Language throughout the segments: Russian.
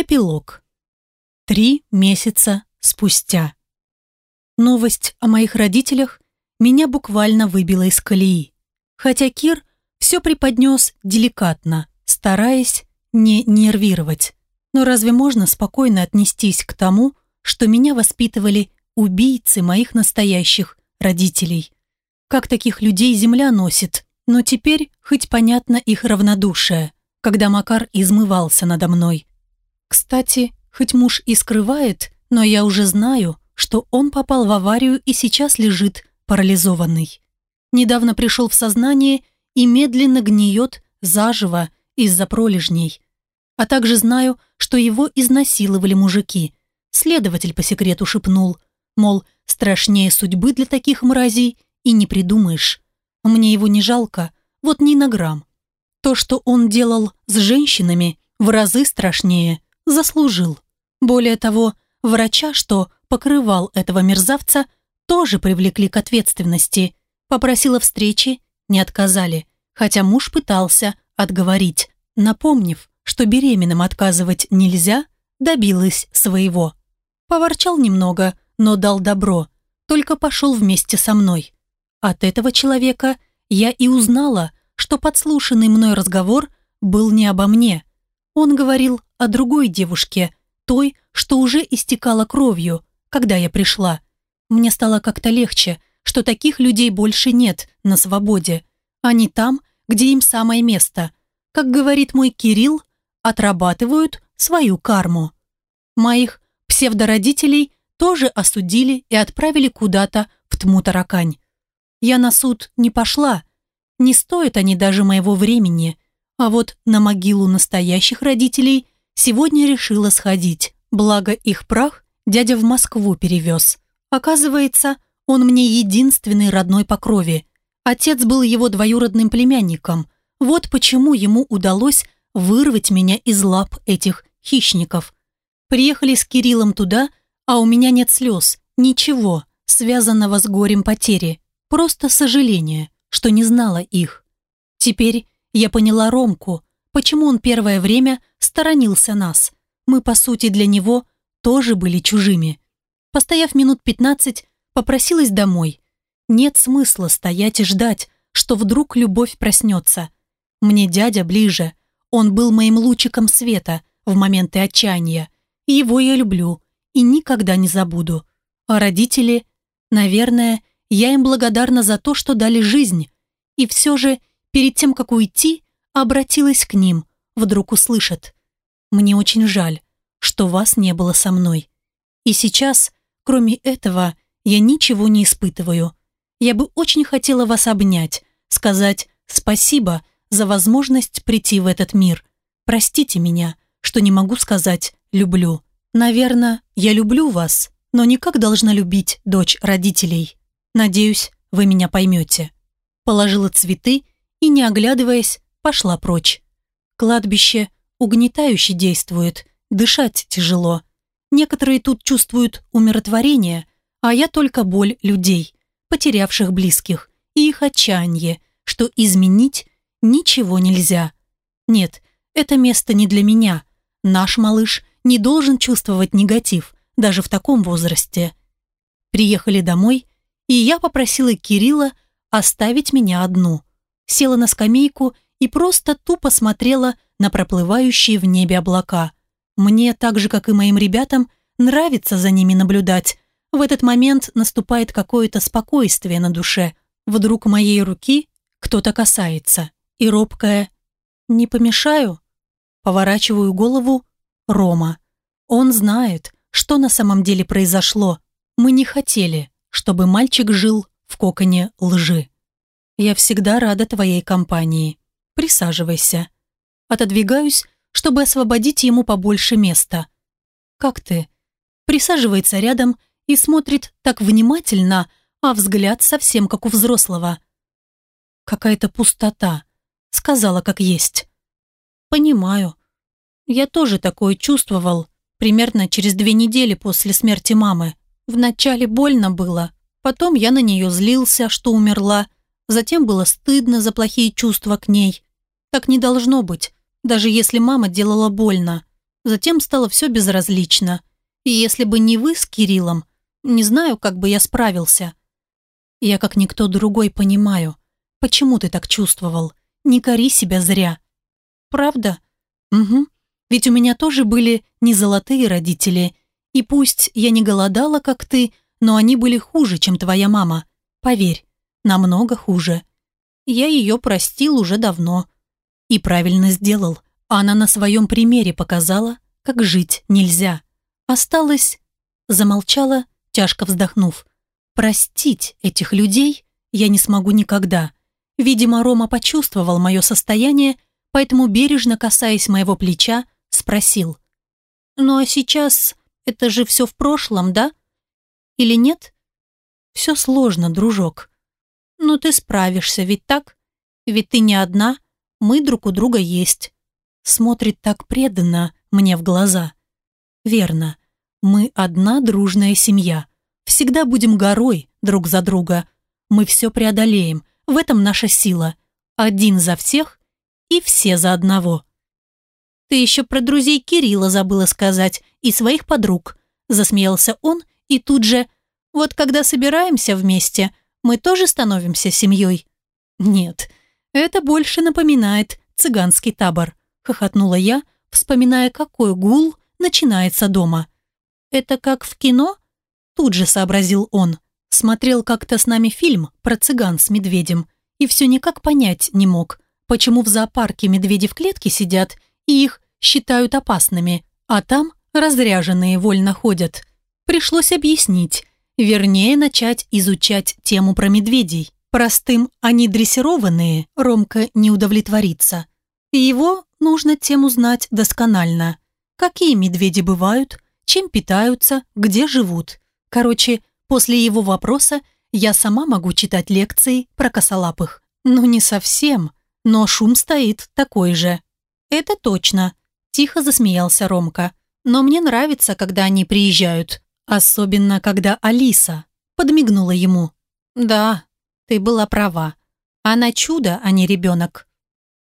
Эпилог. Три месяца спустя. Новость о моих родителях меня буквально выбила из колеи. Хотя Кир все преподнес деликатно, стараясь не нервировать. Но разве можно спокойно отнестись к тому, что меня воспитывали убийцы моих настоящих родителей? Как таких людей земля носит? Но теперь хоть понятно их равнодушие, когда Макар измывался надо мной. Кстати, хоть муж и скрывает, но я уже знаю, что он попал в аварию и сейчас лежит парализованный. Недавно пришел в сознание и медленно гниет заживо из-за пролежней. А также знаю, что его изнасиловали мужики. Следователь по секрету шепнул, мол, страшнее судьбы для таких мразей и не придумаешь. Мне его не жалко, вот ни на грамм. То, что он делал с женщинами, в разы страшнее, заслужил. Более того, врача, что покрывал этого мерзавца, тоже привлекли к ответственности. Попросила встречи, не отказали, хотя муж пытался отговорить, напомнив, что беременным отказывать нельзя, добилась своего. Поворчал немного, но дал добро, только пошел вместе со мной. От этого человека я и узнала, что подслушанный мной разговор был не обо мне. Он говорил о другой девушке, той, что уже истекала кровью, когда я пришла. Мне стало как-то легче, что таких людей больше нет на свободе. Они там, где им самое место. Как говорит мой Кирилл, отрабатывают свою карму. Моих псевдородителей тоже осудили и отправили куда-то в тьму-таракань. Я на суд не пошла. Не стоят они даже моего времени. А вот на могилу настоящих родителей сегодня решила сходить. Благо их прах дядя в Москву перевез. Оказывается, он мне единственный родной по крови. Отец был его двоюродным племянником. Вот почему ему удалось вырвать меня из лап этих хищников. Приехали с Кириллом туда, а у меня нет слез, ничего, связанного с горем потери. Просто сожаление, что не знала их. Теперь я поняла Ромку, почему он первое время сторонился нас. Мы, по сути, для него тоже были чужими. Постояв минут пятнадцать, попросилась домой. Нет смысла стоять и ждать, что вдруг любовь проснется. Мне дядя ближе. Он был моим лучиком света в моменты отчаяния. Его я люблю и никогда не забуду. А родители, наверное, я им благодарна за то, что дали жизнь. И все же, перед тем, как уйти, обратилась к ним, вдруг услышат. Мне очень жаль, что вас не было со мной. И сейчас, кроме этого, я ничего не испытываю. Я бы очень хотела вас обнять, сказать спасибо за возможность прийти в этот мир. Простите меня, что не могу сказать «люблю». Наверное, я люблю вас, но не как должна любить дочь родителей. Надеюсь, вы меня поймете. Положила цветы и, не оглядываясь, пошла прочь. Кладбище угнетающе действует, дышать тяжело. Некоторые тут чувствуют умиротворение, а я только боль людей, потерявших близких, и их отчаяние, что изменить ничего нельзя. Нет, это место не для меня. Наш малыш не должен чувствовать негатив, даже в таком возрасте. Приехали домой и я попросила Кирилла оставить меня одну. Села на скамейку и просто тупо смотрела на проплывающие в небе облака. Мне, так же, как и моим ребятам, нравится за ними наблюдать. В этот момент наступает какое-то спокойствие на душе. Вдруг моей руки кто-то касается. И робкая «Не помешаю?» Поворачиваю голову Рома. Он знает, что на самом деле произошло. Мы не хотели чтобы мальчик жил в коконе лжи. Я всегда рада твоей компании. Присаживайся. Отодвигаюсь, чтобы освободить ему побольше места. Как ты? Присаживается рядом и смотрит так внимательно, а взгляд совсем как у взрослого. Какая-то пустота. Сказала, как есть. Понимаю. Я тоже такое чувствовал примерно через две недели после смерти мамы. Вначале больно было, потом я на нее злился, что умерла, затем было стыдно за плохие чувства к ней. Так не должно быть, даже если мама делала больно. Затем стало все безразлично. И если бы не вы с Кириллом, не знаю, как бы я справился. Я как никто другой понимаю, почему ты так чувствовал. Не кори себя зря. Правда? Угу. Ведь у меня тоже были не золотые родители. И пусть я не голодала, как ты, но они были хуже, чем твоя мама. Поверь, намного хуже. Я ее простил уже давно. И правильно сделал. Она на своем примере показала, как жить нельзя. Осталось... Замолчала, тяжко вздохнув. Простить этих людей я не смогу никогда. Видимо, Рома почувствовал мое состояние, поэтому, бережно касаясь моего плеча, спросил. «Ну а сейчас это же все в прошлом, да? Или нет?» «Все сложно, дружок». «Ну ты справишься, ведь так? Ведь ты не одна, мы друг у друга есть». Смотрит так преданно мне в глаза. «Верно, мы одна дружная семья. Всегда будем горой друг за друга. Мы все преодолеем, в этом наша сила. Один за всех и все за одного». «Ты еще про друзей Кирилла забыла сказать и своих подруг», засмеялся он и тут же «Вот когда собираемся вместе, мы тоже становимся семьей?» «Нет, это больше напоминает цыганский табор», хохотнула я, вспоминая, какой гул начинается дома. «Это как в кино?» Тут же сообразил он. Смотрел как-то с нами фильм про цыган с медведем и все никак понять не мог, почему в зоопарке медведи в клетке сидят и их считают опасными, а там разряженные вольно ходят. Пришлось объяснить, вернее начать изучать тему про медведей. Простым они дрессированные, Ромка не удовлетворится. Его нужно тему знать досконально. Какие медведи бывают, чем питаются, где живут. Короче, после его вопроса я сама могу читать лекции про косолапых. Ну, не совсем, но шум стоит такой же. Это точно, тихо засмеялся Ромка. Но мне нравится, когда они приезжают. Особенно, когда Алиса подмигнула ему. Да, ты была права. Она чудо, а не ребенок.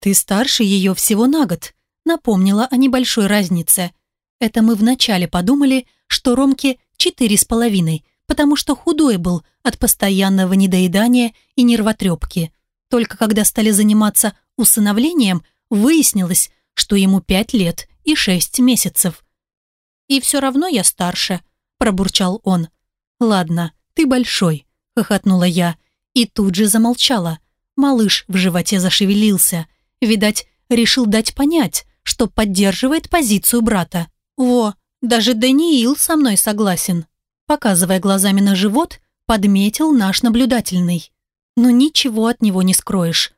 «Ты старше ее всего на год», напомнила о небольшой разнице. Это мы вначале подумали, что Ромке четыре с половиной, потому что худой был от постоянного недоедания и нервотрепки. Только когда стали заниматься усыновлением, выяснилось, что ему пять лет и шесть месяцев. «И все равно я старше», – пробурчал он. «Ладно, ты большой», – хохотнула я, и тут же замолчала. Малыш в животе зашевелился – Видать, решил дать понять, что поддерживает позицию брата. Во, даже Даниил со мной согласен. Показывая глазами на живот, подметил наш наблюдательный. Но ничего от него не скроешь.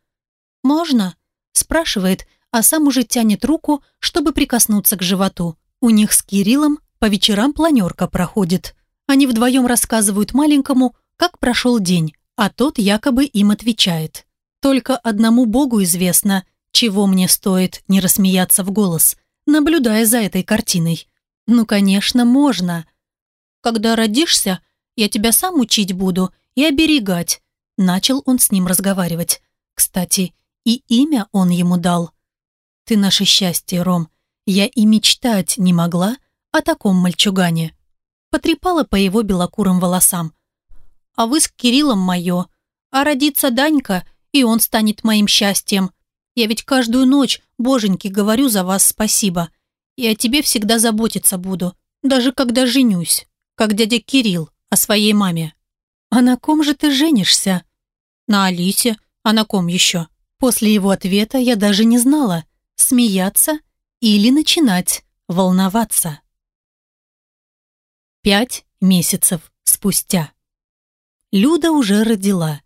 «Можно?» – спрашивает, а сам уже тянет руку, чтобы прикоснуться к животу. У них с Кириллом по вечерам планерка проходит. Они вдвоем рассказывают маленькому, как прошел день, а тот якобы им отвечает. Только одному Богу известно, чего мне стоит не рассмеяться в голос, наблюдая за этой картиной? Ну, конечно, можно. Когда родишься, я тебя сам учить буду и оберегать. Начал он с ним разговаривать. Кстати, и имя он ему дал. Ты наше счастье, Ром. Я и мечтать не могла о таком мальчугане. Потрепала по его белокурым волосам. А вы с Кириллом мое. А родится Данька, и он станет моим счастьем. Я ведь каждую ночь, боженьки, говорю за вас спасибо. И о тебе всегда заботиться буду, даже когда женюсь, как дядя Кирилл о своей маме. А на ком же ты женишься? На Алисе, а на ком еще? После его ответа я даже не знала, смеяться или начинать волноваться. Пять месяцев спустя. Люда уже родила,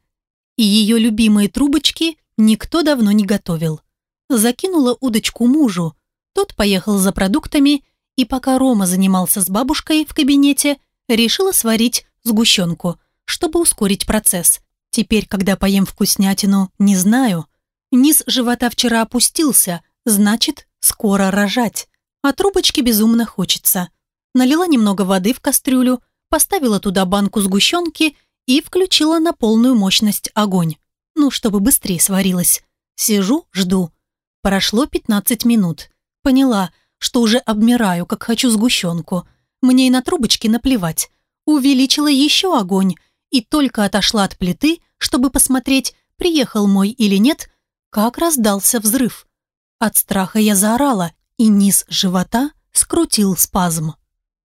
и ее любимые трубочки никто давно не готовил. Закинула удочку мужу, тот поехал за продуктами, и пока Рома занимался с бабушкой в кабинете, решила сварить сгущенку, чтобы ускорить процесс. Теперь, когда поем вкуснятину, не знаю. Низ живота вчера опустился, значит, скоро рожать. А трубочки безумно хочется. Налила немного воды в кастрюлю, поставила туда банку сгущенки и включила на полную мощность огонь ну, чтобы быстрее сварилась. Сижу, жду. Прошло 15 минут. Поняла, что уже обмираю, как хочу сгущенку. Мне и на трубочке наплевать. Увеличила еще огонь и только отошла от плиты, чтобы посмотреть, приехал мой или нет, как раздался взрыв. От страха я заорала, и низ живота скрутил спазм.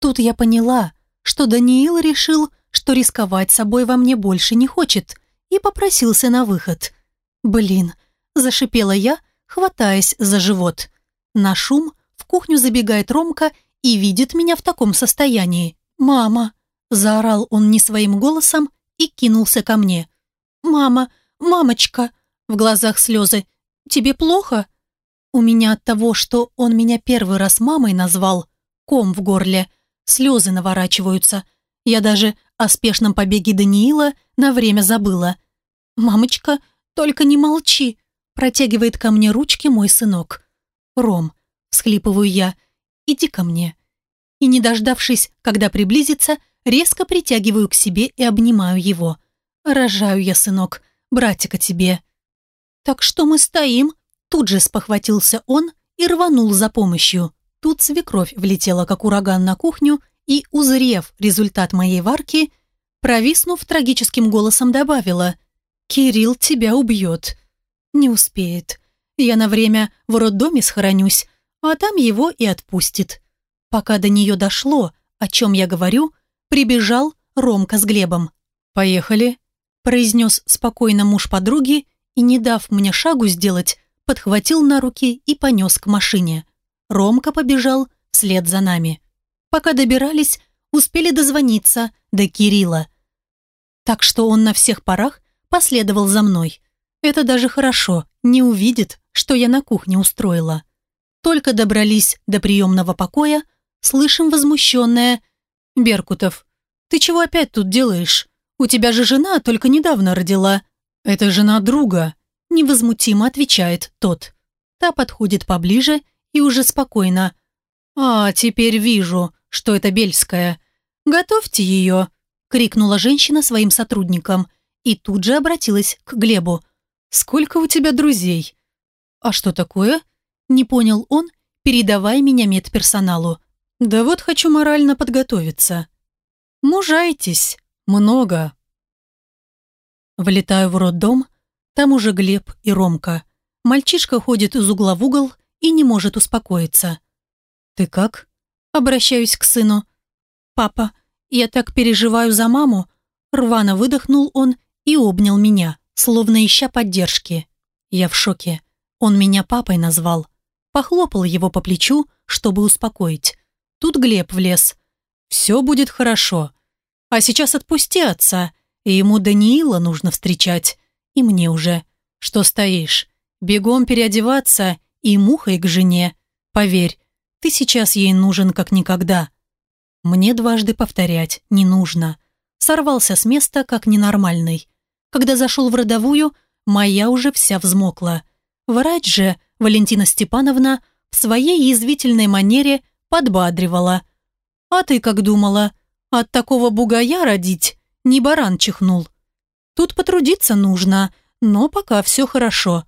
Тут я поняла, что Даниил решил, что рисковать собой во мне больше не хочет, и попросился на выход. «Блин», – зашипела я, хватаясь за живот. На шум в кухню забегает Ромка и видит меня в таком состоянии. «Мама!» – заорал он не своим голосом и кинулся ко мне. «Мама! Мамочка!» В глазах слезы. «Тебе плохо?» У меня от того, что он меня первый раз мамой назвал, ком в горле, слезы наворачиваются. Я даже о спешном побеге Даниила на время забыла. «Мамочка, только не молчи!» протягивает ко мне ручки мой сынок. «Ром», — всхлипываю я, — «иди ко мне». И, не дождавшись, когда приблизится, резко притягиваю к себе и обнимаю его. «Рожаю я, сынок, братика тебе». «Так что мы стоим?» Тут же спохватился он и рванул за помощью. Тут свекровь влетела, как ураган, на кухню и, узрев результат моей варки, провиснув трагическим голосом, добавила «Кирилл тебя убьет». «Не успеет. Я на время в роддоме схоронюсь, а там его и отпустит». Пока до нее дошло, о чем я говорю, прибежал Ромка с Глебом. «Поехали», – произнес спокойно муж подруги и, не дав мне шагу сделать, подхватил на руки и понес к машине. Ромка побежал вслед за нами. Пока добирались, успели дозвониться до Кирилла. Так что он на всех парах последовал за мной. Это даже хорошо, не увидит, что я на кухне устроила. Только добрались до приемного покоя, слышим возмущенное «Беркутов, ты чего опять тут делаешь? У тебя же жена только недавно родила». «Это жена друга», Невозмутимо отвечает тот. Та подходит поближе и уже спокойно. «А, теперь вижу, что это Бельская. Готовьте ее!» крикнула женщина своим сотрудникам и тут же обратилась к Глебу. «Сколько у тебя друзей?» «А что такое?» Не понял он, передавая меня медперсоналу. «Да вот хочу морально подготовиться». «Мужайтесь. Много». Влетаю в роддом, там уже Глеб и Ромка. Мальчишка ходит из угла в угол и не может успокоиться. «Ты как?» Обращаюсь к сыну. «Папа, я так переживаю за маму». Рвано выдохнул он и обнял меня, словно ища поддержки. Я в шоке. Он меня папой назвал. Похлопал его по плечу, чтобы успокоить. Тут Глеб влез. «Все будет хорошо. А сейчас отпусти отца, и ему Даниила нужно встречать и мне уже. Что стоишь? Бегом переодеваться и мухой к жене. Поверь, ты сейчас ей нужен как никогда. Мне дважды повторять не нужно. Сорвался с места, как ненормальный. Когда зашел в родовую, моя уже вся взмокла. Врач же, Валентина Степановна, в своей язвительной манере подбадривала. «А ты как думала? От такого бугая родить? Не баран чихнул. Тут потрудиться нужно, но пока все хорошо.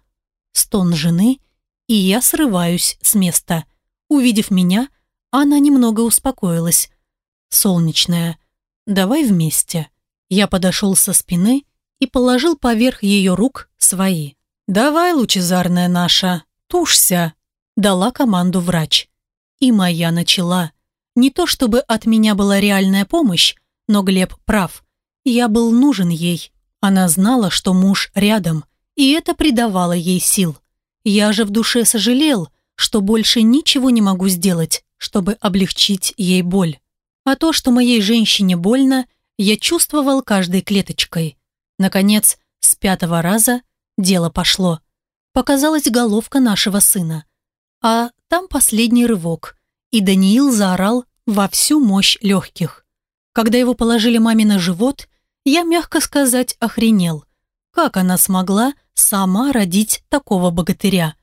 Стон жены, и я срываюсь с места. Увидев меня, она немного успокоилась. «Солнечная, давай вместе». Я подошел со спины и положил поверх ее рук свои. «Давай, лучезарная наша, тушься», – дала команду врач. И моя начала. Не то чтобы от меня была реальная помощь, но Глеб прав. Я был нужен ей. Она знала, что муж рядом, и это придавало ей сил. Я же в душе сожалел, что больше ничего не могу сделать, чтобы облегчить ей боль. А то, что моей женщине больно, я чувствовал каждой клеточкой. Наконец, с пятого раза дело пошло. Показалась головка нашего сына. А там последний рывок, и Даниил заорал во всю мощь легких. Когда его положили маме на живот, я, мягко сказать, охренел. Как она смогла сама родить такого богатыря?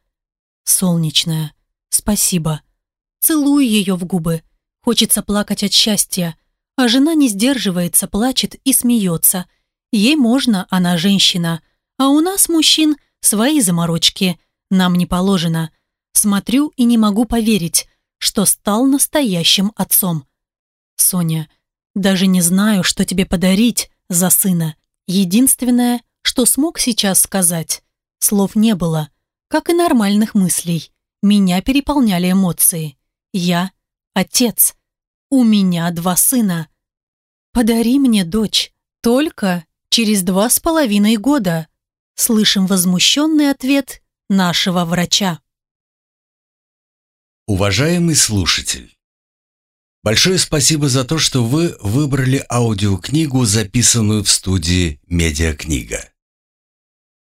Солнечная, спасибо. Целую ее в губы. Хочется плакать от счастья. А жена не сдерживается, плачет и смеется. Ей можно, она женщина. А у нас, мужчин, свои заморочки. Нам не положено. Смотрю и не могу поверить. что стал настоящим отцом. Соня, даже не знаю, что тебе подарить за сына. Единственное, что смог сейчас сказать. Слов не было, как и нормальных мыслей. Меня переполняли эмоции. Я – отец. У меня два сына. Подари мне дочь. Только через два с половиной года. Слышим возмущенный ответ нашего врача. Уважаемый слушатель, большое спасибо за то, что вы выбрали аудиокнигу, записанную в студии «Медиакнига».